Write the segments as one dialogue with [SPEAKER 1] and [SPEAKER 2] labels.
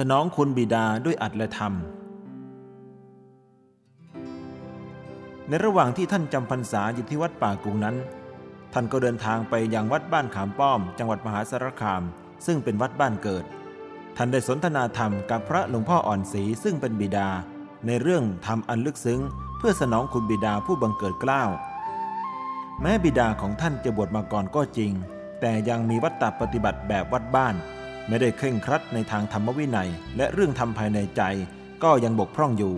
[SPEAKER 1] สนองคุณบิดาด้วยอัตและธรรม ในระหว่างที่ท่านจำพรรษาอยู่ที่วัดป่ากุงนั้น ท่านก็เดินทางไปยังวัดบ้านขามป้อม จังหวัดมหาสารคาม ซึ่งเป็นวัดบ้านเกิด ท่านได้สนทนาธรรมกับพระหลวงพ่ออ่อนศรีซึ่งเป็นบิดา ในเรื่องธรรมอันลึกซึ้ง เพื่อสนองคุณบิดาผู้บังเกิดเกล้า แม้บิดาของท่านจะบวชมาก่อนก็จริง แต่ยังมีวัตตปฏิบัติแบบวัดบ้าน ไม่ได้เคร่งครัดในทางธรรมวินัย และเรื่องธรรมภายในใจก็ยังบกพร่องอยู่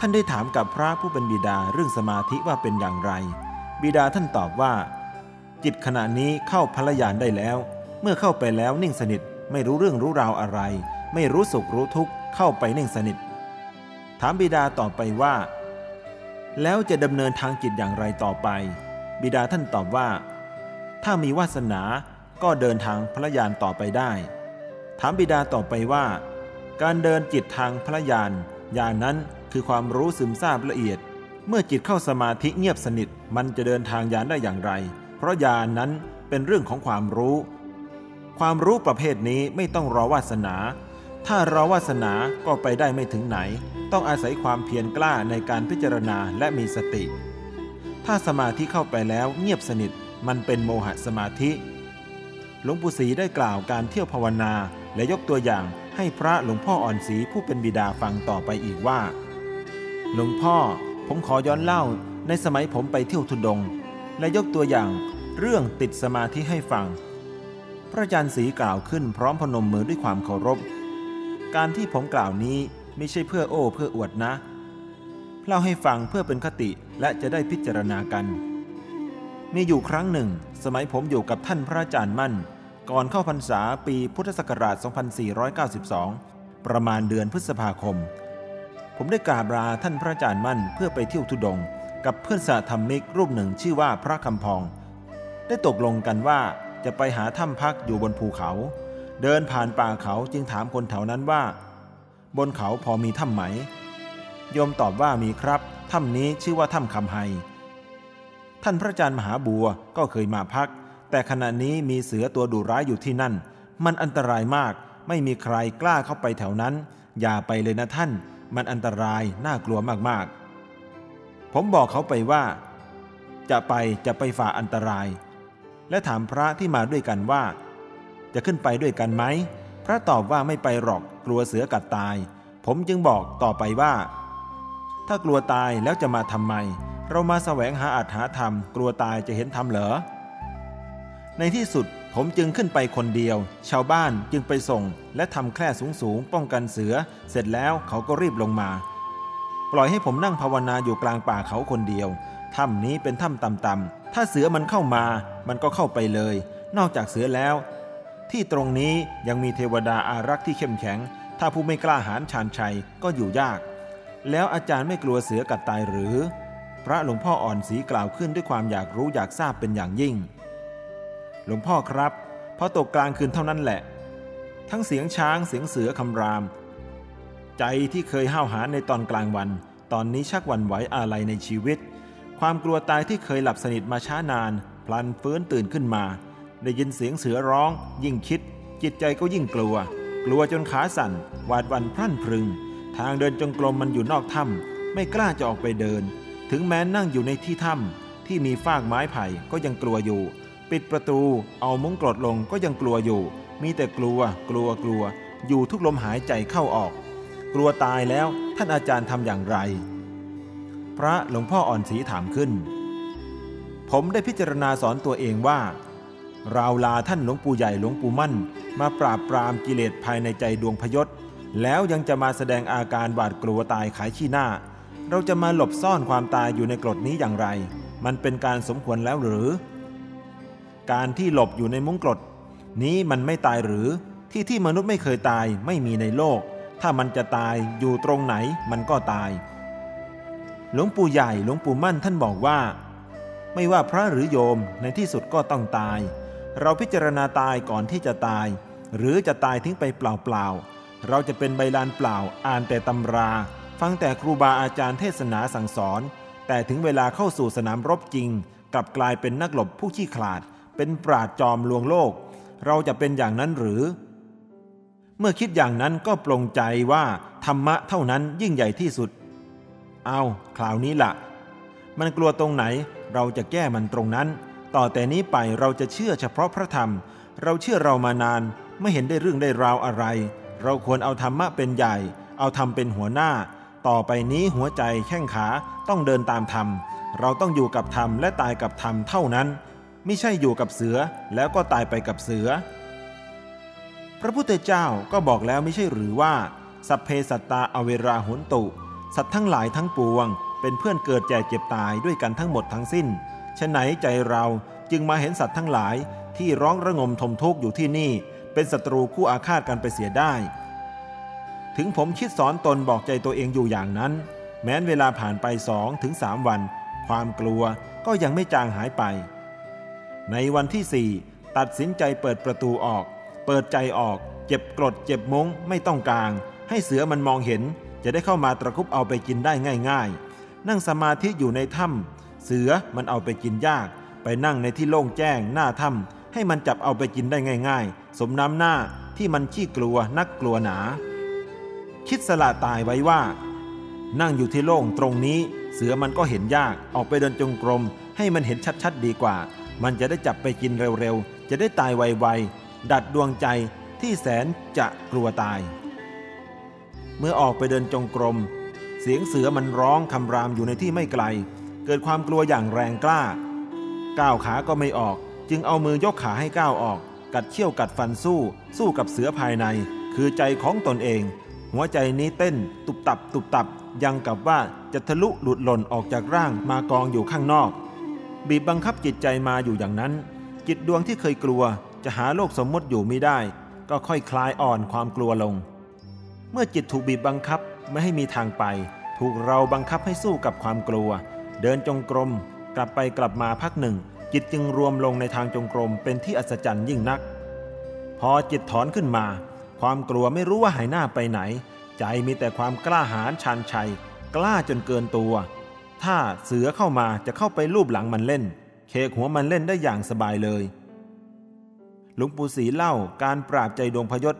[SPEAKER 1] ท่านได้ถามกับพระผู้เป็นบิดาเรื่องสมาธิว่าเป็นอย่างไร บิดาท่านตอบว่า จิตขณะนี้เข้าพลยานได้แล้ว เมื่อเข้าไปแล้วนิ่งสนิทไม่รู้เรื่องรู้ราวอะไร ไม่รู้สุขรู้ทุกข์เข้าไปนิ่งสนิท ถามบิดาต่อไปว่า แล้วจะดำเนินทางจิตอย่างไรต่อไป บิดาท่านตอบว่า ถ้ามีวาสนา ก็เดินทางพระยานต่อไปได้ ถามบิดาต่อไปว่า การเดินจิตทางพระยานยานนั้นคือความรู้ซึมซาบละเอียด เมื่อจิตเข้าสมาธิเงียบสนิทมันจะเดินทางยานได้อย่างไร เพราะยานนั้นเป็นเรื่องของความรู้ ความรู้ประเภทนี้ไม่ต้องรอวาสนา ถ้ารอวาสนาก็ไปได้ไม่ถึงไหน ต้องอาศัยความเพียรกล้าในการพิจารณาและมีสติ ถ้าสมาธิเข้าไปแล้วเงียบสนิทมันเป็นโมหะสมาธิ หลวงปู่ศรีได้กล่าวการเที่ยวภาวนา และยกตัวอย่างให้พระหลวงพ่ออ่อนศรีผู้เป็นบิดาฟังต่อไปอีกว่า หลวงพ่อผมขอย้อนเล่าในสมัยผมไปเที่ยวทุดง และยกตัวอย่างเรื่องติดสมาธิให้ฟัง พระอาจารย์ศรีกล่าวขึ้นพร้อมพนมมือด้วยความเคารพ การที่ผมกล่าวนี้ไม่ใช่เพื่อโอ้เพื่ออวดนะ เล่าให้ฟังเพื่อเป็นคติและจะได้พิจารณากัน มีอยู่ครั้งหนึ่ง สมัยผมอยู่กับท่านพระอาจารย์มั่น ก่อนเข้าพรรษาปีพุทธศักราช 2492 ประมาณเดือนพฤษภาคม ผมได้กราบลาท่านพระอาจารย์มั่นเพื่อไปเที่ยวทุดง กับเพื่อนสาธรรมิกรูปหนึ่งชื่อว่าพระคำพอง ได้ตกลงกันว่าจะไปหาถ้ำพักอยู่บนภูเขา เดินผ่านป่าเขาจึงถามคนแถวนั้นว่า บนเขาพอมีถ้ำไหม โยมตอบว่ามีครับ ถ้ำนี้ชื่อว่าถ้ำคำไฮท่านพระอาจารย์มหาบัวก็เคยมาพัก แต่ขณะนี้มีเสือตัวดุร้ายอยู่ที่นั่น มันอันตรายมาก ไม่มีใครกล้าเข้าไปแถวนั้น อย่าไปเลยนะท่าน มันอันตรายน่ากลัวมากๆ ผมบอกเขาไปว่า จะไปจะไปฝ่าอันตราย และถามพระที่มาด้วยกันว่า จะขึ้นไปด้วยกันไหม พระตอบว่าไม่ไปหรอกกลัวเสือกัดตาย ผมจึงบอกต่อไปว่า ถ้ากลัวตายแล้วจะมาทำไม เรามาแสวงหาอัตหาธรรมกลัวตายจะเห็นธรรมเหรอ ในที่สุดผมจึงขึ้นไปคนเดียว ชาวบ้านจึงไปส่ง และทำแคร่สูงๆ ป้องกันเสือ เสร็จแล้วเขาก็รีบลงมา ปล่อยให้ผมนั่งภาวนาอยู่กลางป่าเขาคนเดียว ถ้ำนี้เป็นถ้ำต่ำๆ ถ้าเสือมันเข้ามา มันก็เข้าไปเลย นอกจากเสือแล้ว ที่ตรงนี้ยังมีเทวดาอารักษ์ที่เข้มแข็ง ถ้าผู้ไม่กล้าหาญชาญชัยก็อยู่ยาก แล้วอาจารย์ไม่กลัวเสือกัดตายหรือ พระหลวงพ่ออ่อนศรีกล่าวขึ้นด้วยความอยากรู้อยากทราบเป็นอย่างยิ่ง หลวงพ่อครับ พอตกกลางคืนเท่านั้นแหละ ทั้งเสียงช้างเสียงเสือคำราม ใจที่เคยห้าวหาในตอนกลางวัน ตอนนี้ชักหวันไหวอะไรในชีวิต ความกลัวตายที่เคยหลับสนิทมาช้านาน พลันฟื้นตื่นขึ้นมา ได้ยินเสียงเสือร้อง ยิ่งคิด จิตใจก็ยิ่งกลัว กลัวจนขาสั่นหวาดวันพรั่นพรึง ทางเดินจงกรมมันอยู่นอกถ้ำไม่กล้าจะออกไปเดิน ถึงแม้นั่งอยู่ในที่ถ้ำที่มีฟากไม้ไผ่ก็ยังกลัวอยู่ ปิดประตูเอามุ้งกรดลงก็ยังกลัวอยู่ มีแต่กลัว กลัวกลัว อยู่ทุกลมหายใจเข้าออก กลัวตายแล้วท่านอาจารย์ทำอย่างไร พระหลวงพ่ออ่อนศรีถามขึ้น ผมได้พิจารณาสอนตัวเองว่าราวลาท่านหลวงปู่ใหญ่หลวงปู่มั่น มาปราบปรามกิเลสภายในใจดวงพยศแล้วยังจะมาแสดงอาการหวาดกลัวตายขายขี้หน้า เราจะมาหลบซ่อนความตายอยู่ในกรดนี้อย่างไร มันเป็นการสมควรแล้วหรือ การที่หลบอยู่ในมุ้งกรด นี้มันไม่ตายหรือที่ที่มนุษย์ไม่เคยตายไม่มีในโลก ถ้ามันจะตายอยู่ตรงไหนมันก็ตาย หลวงปู่ใหญ่หลวงปู่มั่นท่านบอกว่า ไม่ว่าพระหรือโยมในที่สุดก็ต้องตาย เราพิจารณาตายก่อนที่จะตาย หรือจะตายทิ้งไปเปล่าๆเราจะเป็นใบลานเปล่าอ่านแต่ตำรา ฟังแต่ครูบาอาจารย์เทศนาสั่งสอน แต่ถึงเวลาเข้าสู่สนามรบจริง กลับกลายเป็นนักหลบผู้ขี้ขลาด เป็นปราดจอมลวงโลก เราจะเป็นอย่างนั้นหรือ เมื่อคิดอย่างนั้นก็ปลงใจว่าธรรมะเท่านั้นยิ่งใหญ่ที่สุด เอาคราวนี้ละ่ะ มันกลัวตรงไหนเราจะแก้มันตรงนั้น ต่อแต่นี้ไปเราจะเชื่อเฉพาะพระธรรม เราเชื่อเรามานานไม่เห็นได้เรื่องได้ราวอะไร เราควรเอาธรรมะเป็นใหญ่ เอาธรรมเป็นหัวหน้า ต่อไปนี้หัวใจแข้งขาต้องเดินตามธรรม เราต้องอยู่กับธรรมและตายกับธรรมเท่านั้น ไม่ใช่อยู่กับเสือแล้วก็ตายไปกับเสือ พระพุทธเจ้าก็บอกแล้วไม่ใช่หรือว่า สัพเพสัตตาอเวราหุนตุ สัตว์ทั้งหลายทั้งปวง เป็นเพื่อนเกิดแก่เจ็บตายด้วยกันทั้งหมดทั้งสิ้นฉะไหนใจเราจึงมาเห็นสัตว์ทั้งหลายที่ร้องระงมทมทุกข์อยู่ที่นี่ เป็นศัตรูคู่อาฆาตกันไปเสียได้ ถึงผมคิดสอนตนบอกใจตัวเองอยู่อย่างนั้น แม้นเวลาผ่านไปสองถึงสามวัน ความกลัวก็ยังไม่จางหายไป ในวันที่สี่ตัดสินใจเปิดประตูออก เปิดใจออก เจ็บกรด เจ็บมงไม่ต้องกลาง ให้เสือมันมองเห็น จะได้เข้ามาตะคุบเอาไปกินได้ง่าย ๆ นั่งสมาธิอยู่ในถ้ำเสือมันเอาไปกินยาก ไปนั่งในที่โล่งแจ้งหน้าถ้ำให้มันจับเอาไปกินได้ง่าย ๆ สมน้ำหน้าที่มันขี้กลัวนักกลัวหนา คิดสละตายไว้ว่า นั่งอยู่ที่โล่งตรงนี้ เสือมันก็เห็นยากออกไปเดินจงกรม ให้มันเห็นชัดๆดีกว่า มันจะได้จับไปกินเร็วๆ จะได้ตายไวๆ ดัดดวงใจที่แสนจะกลัวตาย เมื่อออกไปเดินจงกรม เสียงเสือมันร้องคำรามอยู่ในที่ไม่ไกล เกิดความกลัวอย่างแรงกล้า ก้าวขาก็ไม่ออก จึงเอามือยกขาให้ก้าวออก กัดเขี้ยวกัดฟันสู้ สู้กับเสือภายใน คือใจของตนเอง หัวใจนี้เต้น ตุบตับ ตุบตับ ยังกับว่าจะทะลุหลุดหล่นออกจากร่างมากองอยู่ข้างนอก บีบบังคับจิตใจมาอยู่อย่างนั้น จิตดวงที่เคยกลัวจะหาโลกสมมติอยู่ไม่ได้ ก็ค่อยคลายอ่อนความกลัวลง เมื่อจิตถูกบีบบังคับไม่ให้มีทางไป ถูกเราบังคับให้สู้กับความกลัว เดินจงกรม กลับไปกลับมาพักหนึ่ง จิตจึงรวมลงในทางจงกรมเป็นที่อัศจรรย์ยิ่งนัก พอจิตถอนขึ้นมา ความกลัวไม่รู้ว่าหายหน้าไปไหน ใจมีแต่ความกล้าหาญชันชัย กล้าจนเกินตัว ถ้าเสือเข้ามาจะเข้าไปลูบหลังมันเล่น เคกหัวมันเล่นได้อย่างสบายเลย หลวงปู่ศรีเล่าการปราบใจดวงพยศ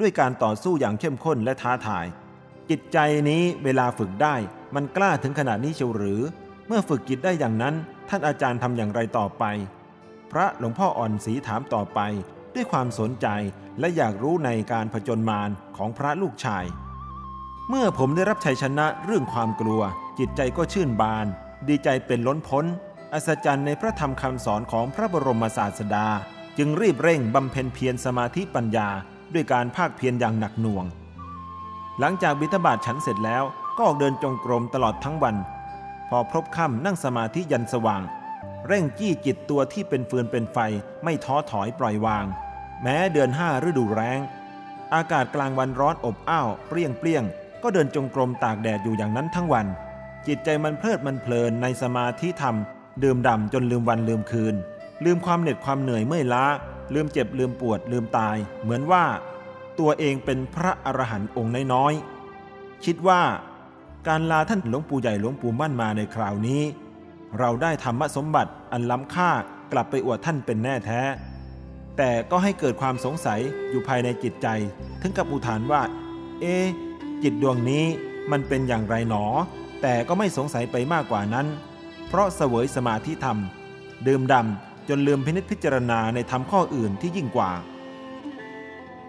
[SPEAKER 1] ด้วยการต่อสู้อย่างเข้มข้นและท้าทาย จิตใจนี้เวลาฝึกได้มันกล้าถึงขนาดนี้เชียวหรือ เมื่อฝึกจิตได้อย่างนั้น ท่านอาจารย์ทำอย่างไรต่อไป พระหลวงพ่ออ่อนศรีถามต่อไป ด้วยความสนใจและอยากรู้ในการผจญมารของพระลูกชาย เมื่อผมได้รับชัยชนะเรื่องความกลัว จิตใจก็ชื่นบาน ดีใจเป็นล้นพ้น อัศจรรย์ในพระธรรมคำสอนของพระบรมศาสดา จึงรีบเร่งบำเพ็ญเพียรสมาธิปัญญา ด้วยการภาคเพียรอย่างหนักหน่วง หลังจากบิณฑบาตฉันเสร็จแล้วก็ออกเดินจงกรมตลอดทั้งวัน พอพบค่ำนั่งสมาธิยันสว่าง เร่งจี้จิตตัวที่เป็นฟืนเป็นไฟ ไม่ท้อถอยปล่อยวาง แม้เดือนห้าฤดูแรงอากาศกลางวันร้อนอบอ้าวเปรี้ยงเปรี้ยง ก็เดินจงกรมตากแดดอยู่อย่างนั้นทั้งวัน จิตใจมันเพลิดมันเพลินในสมาธิธรรม ดื่มด่ำจนลืมวันลืมคืน ลืมความเหน็ดความเหนื่อยเมื่อยล้า ลืมเจ็บลืมปวดลืมตาย เหมือนว่า ตัวเองเป็นพระอรหันต์องค์น้อยๆคิดว่า การลาท่านหลวงปู่ใหญ่หลวงปู่มั่นมาในคราวนี้ เราได้ธรรมสมบัติอันล้ำค่ากลับไปอวดท่านเป็นแน่แท้ แต่ก็ให้เกิดความสงสัยอยู่ภายในจิตใจ ถึงกับอุทานว่า เอจิตดวงนี้มันเป็นอย่างไรหนอ แต่ก็ไม่สงสัยไปมากกว่านั้น เพราะเสวยสมาธิธรรม ดื่มดำจนลืมพินิจพิจารณาในธรรมข้ออื่นที่ยิ่งกว่า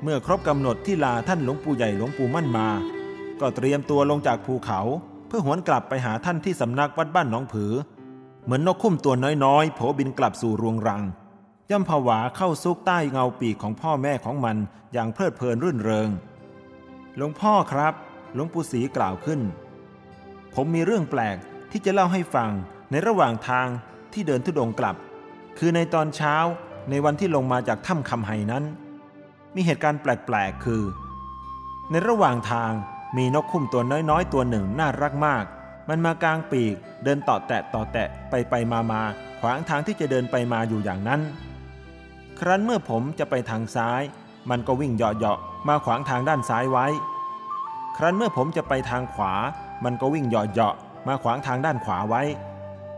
[SPEAKER 1] เมื่อครบกำหนดที่ลาท่านหลวงปู่ใหญ่หลวงปู่มั่นมา ก็เตรียมตัวลงจากภูเขาเพื่อหวนกลับไปหาท่านที่สำนักวัดบ้านหนองผือ เหมือนนกคุ้มตัวน้อยๆโผบินกลับสู่รวงรัง ย่ำผวาเข้าซุกใต้เงาปีกของพ่อแม่ของมันอย่างเพลิดเพลินรื่นเริง หลวงพ่อครับ หลวงปู่ศรีกล่าวขึ้น ผมมีเรื่องแปลกที่จะเล่าให้ฟังในระหว่างทางที่เดินทุดงกลับ คือในตอนเช้าในวันที่ลงมาจากถ้ำคำไหนั้น มีเหตุการณ์แปลกๆ คือ ในระหว่างทางมีนกคุ้มตัวน้อยๆ ตัวหนึ่งน่ารักมาก มันมากลางปีกเดินต่อแตะต่อแตะไปไปมามาขวางทางที่จะเดินไปมาอยู่อย่างนั้น ครั้นเมื่อผมจะไปทางซ้าย มันก็วิ่งเหาะๆมาขวางทางด้านซ้ายไว้ ครั้นเมื่อผมจะไปทางขวา มันก็วิ่งเหาะๆมาขวางทางด้านขวาไว้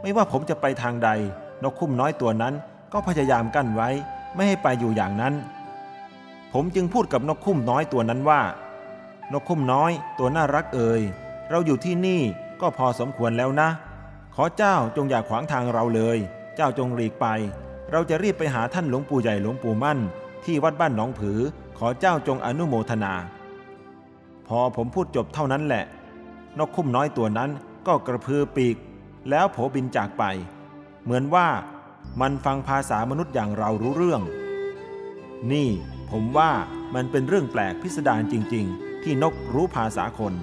[SPEAKER 1] ไม่ว่าผมจะไปทางใด นกคุ้มน้อยตัวนั้นก็พยายามกั้นไว้ ไม่ให้ไปอยู่อย่างนั้นผผมจึงพูดกับนกคุ้มน้อยตัวนั้นว่า นกคุ้มน้อยตัวน่ารักเอ่ยเราอยู่ที่นี่ก็พอสมควรแล้วนะ ขอเจ้าจงอย่าขวางทางเราเลย เจ้าจงหลีกไป เราจะรีบไปหาท่านหลวงปู่ใหญ่หลวงปู่มั่น ที่วัดบ้านหนองผือ ขอเจ้าจงอนุโมทนา พอผมพูดจบเท่านั้นแหละ นกคุ้มน้อยตัวนั้นก็กระพือปีก แล้วโผบินจากไป เหมือนว่ามันฟังภาษามนุษย์อย่างเรารู้เรื่อง นี่ผมว่ามันเป็นเรื่องแปลกพิสดารจริง ๆ ที่นกรู้ภาษาคน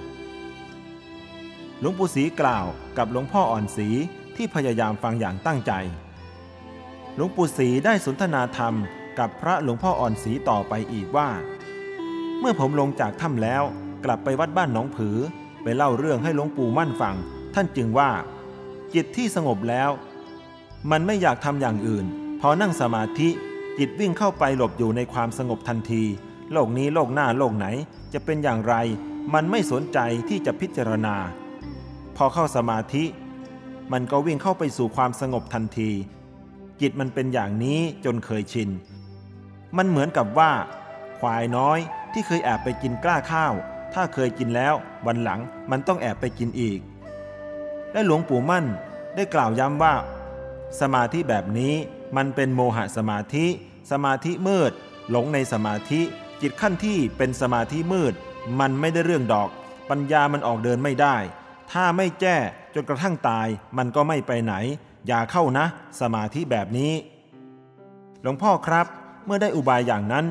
[SPEAKER 1] หลวงปู่ศรีกล่าวกับหลวงพ่ออ่อนศรีที่พยายามฟังอย่างตั้งใจ หลวงปู่ศรีได้สนทนาธรรมกับพระหลวงพ่ออ่อนศรีต่อไปอีกว่า เมื่อผมลงจากถ้ำแล้วกลับไปวัดบ้านหนองผือ ไปเล่าเรื่องให้หลวงปู่มั่นฟัง ท่านจึงว่า จิตที่สงบแล้ว มันไม่อยากทำอย่างอื่น พอนั่งสมาธิจิตวิ่งเข้าไปหลบอยู่ในความสงบทันที โลกนี้โลกหน้าโลกไหนจะเป็นอย่างไร มันไม่สนใจที่จะพิจารณา พอเข้าสมาธิ มันก็วิ่งเข้าไปสู่ความสงบทันที จิตมันเป็นอย่างนี้จนเคยชิน มันเหมือนกับว่า ควายน้อยที่เคยแอบไปกินกล้าข้าว ถ้าเคยกินแล้ว วันหลังมันต้องแอบไปกินอีก และหลวงปู่มั่นได้กล่าวย้ำว่า สมาธิแบบนี้มันเป็นโมหะสมาธิ สมาธิมืด หลงในสมาธิจิตขั้นที่เป็นสมาธิมืด มันไม่ได้เรื่องดอก ปัญญามันออกเดินไม่ได้ ถ้าไม่แจ้จนกระทั่งตายมันก็ไม่ไปไหน อย่าเข้านะ สมาธิแบบนี้ หลวงพ่อครับ เมื่อได้อุบายอย่างนั้น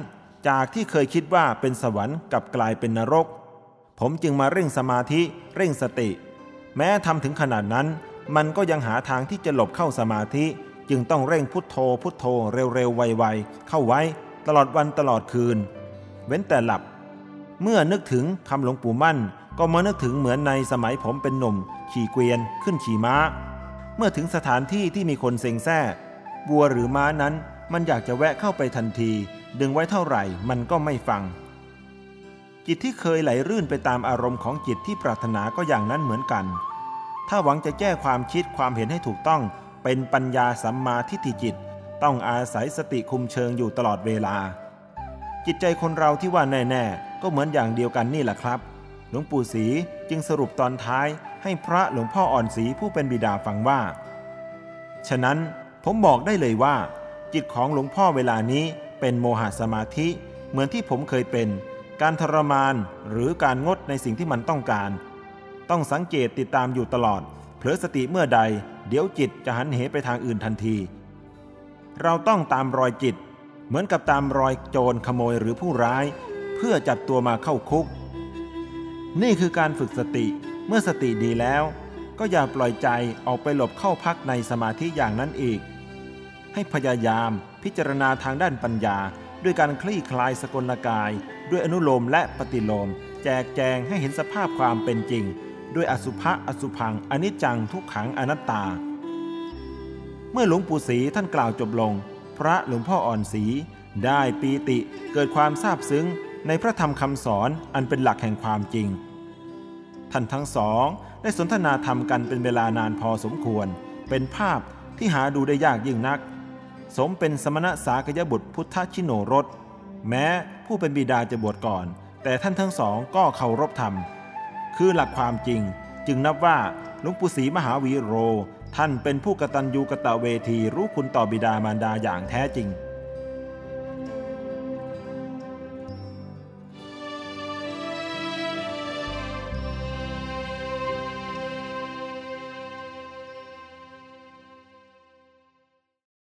[SPEAKER 1] จากที่เคยคิดว่าเป็นสวรรค์กับกลายเป็นนรก ผมจึงมาเร่งสมาธิเร่งสติ แม้ทำถึงขนาดนั้น มันก็ยังหาทางที่จะหลบเข้าสมาธิ จึงต้องเร่งพุทโธ พุทโธเร็วๆไวๆเข้าไว้ตลอดวันตลอดคืน เว้นแต่หลับ เมื่อนึกถึงคำหลวงปู่มั่น ก็มานึกถึงเหมือนในสมัยผมเป็นหนุ่ม ขี่เกวียน ขึ้นขี่ม้า เมื่อถึงสถานที่ที่มีคนเซ็งแซ่วัวหรือม้านั้น มันอยากจะแวะเข้าไปทันที ดึงไว้เท่าไหร่มันก็ไม่ฟัง จิตที่เคยไหลรื่นไปตามอารมณ์ของจิตที่ปรารถนาก็อย่างนั้นเหมือนกัน ถ้าหวังจะแก้ความคิดความเห็นให้ถูกต้อง เป็นปัญญาสัมมาทิฏฐิจิต ต้องอาศัยสติคุมเชิงอยู่ตลอดเวลา จิตใจคนเราที่ว่าแน่ ๆ ก็เหมือนอย่างเดียวกันนี่แหละครับ หลวงปู่ศรีจึงสรุปตอนท้ายให้พระหลวงพ่ออ่อนศรีผู้เป็นบิดาฟังว่า ฉะนั้นผมบอกได้เลยว่า จิตของหลวงพ่อเวลานี้เป็นโมหะสมาธิ เหมือนที่ผมเคยเป็น การทรมานหรือการงดในสิ่งที่มันต้องการ ต้องสังเกตติดตามอยู่ตลอด เผลอสติเมื่อใด เดี๋ยวจิตจะหันเหไปทางอื่นทันที เราต้องตามรอยจิต เหมือนกับตามรอยโจรขโมยหรือผู้ร้าย เพื่อจับตัวมาเข้าคุก นี่คือการฝึกสติเมื่อสติดีแล้ว ก็อย่าปล่อยใจออกไปหลบเข้าพักในสมาธิอย่างนั้นอีก ให้พยายามพิจารณาทางด้านปัญญา ด้วยการคลี่คลายสกลกาย ด้วยอนุโลมและปฏิโลม แจกแจงให้เห็นสภาพความเป็นจริง ด้วยอสุภะอสุพังอนิจจังทุกขังอนัตตา เมื่อหลวงปู่ศรีท่านกล่าวจบลง พระหลวงพ่ออ่อนศรีได้ปีติเกิดความซาบซึ้งในพระธรรมคำสอนอันเป็นหลักแห่งความจริง ท่านทั้งสองได้สนทนาธรรมกันเป็นเวลานานพอสมควร เป็นภาพที่หาดูได้ยากยิ่งนัก สมเป็นสมณะสากยบุตรพุทธชิโนรส แม้ผู้เป็นบิดาจะบวชก่อน แต่ท่านทั้งสองก็เคารพธรรม คือหลักความจริง จึงนับว่าหลวงปู่ศรีมหาวีโร ท่านเป็นผู้กตัญญูกะตะเวทีรู้คุณต่อบิดามารดาอย่างแท้จริง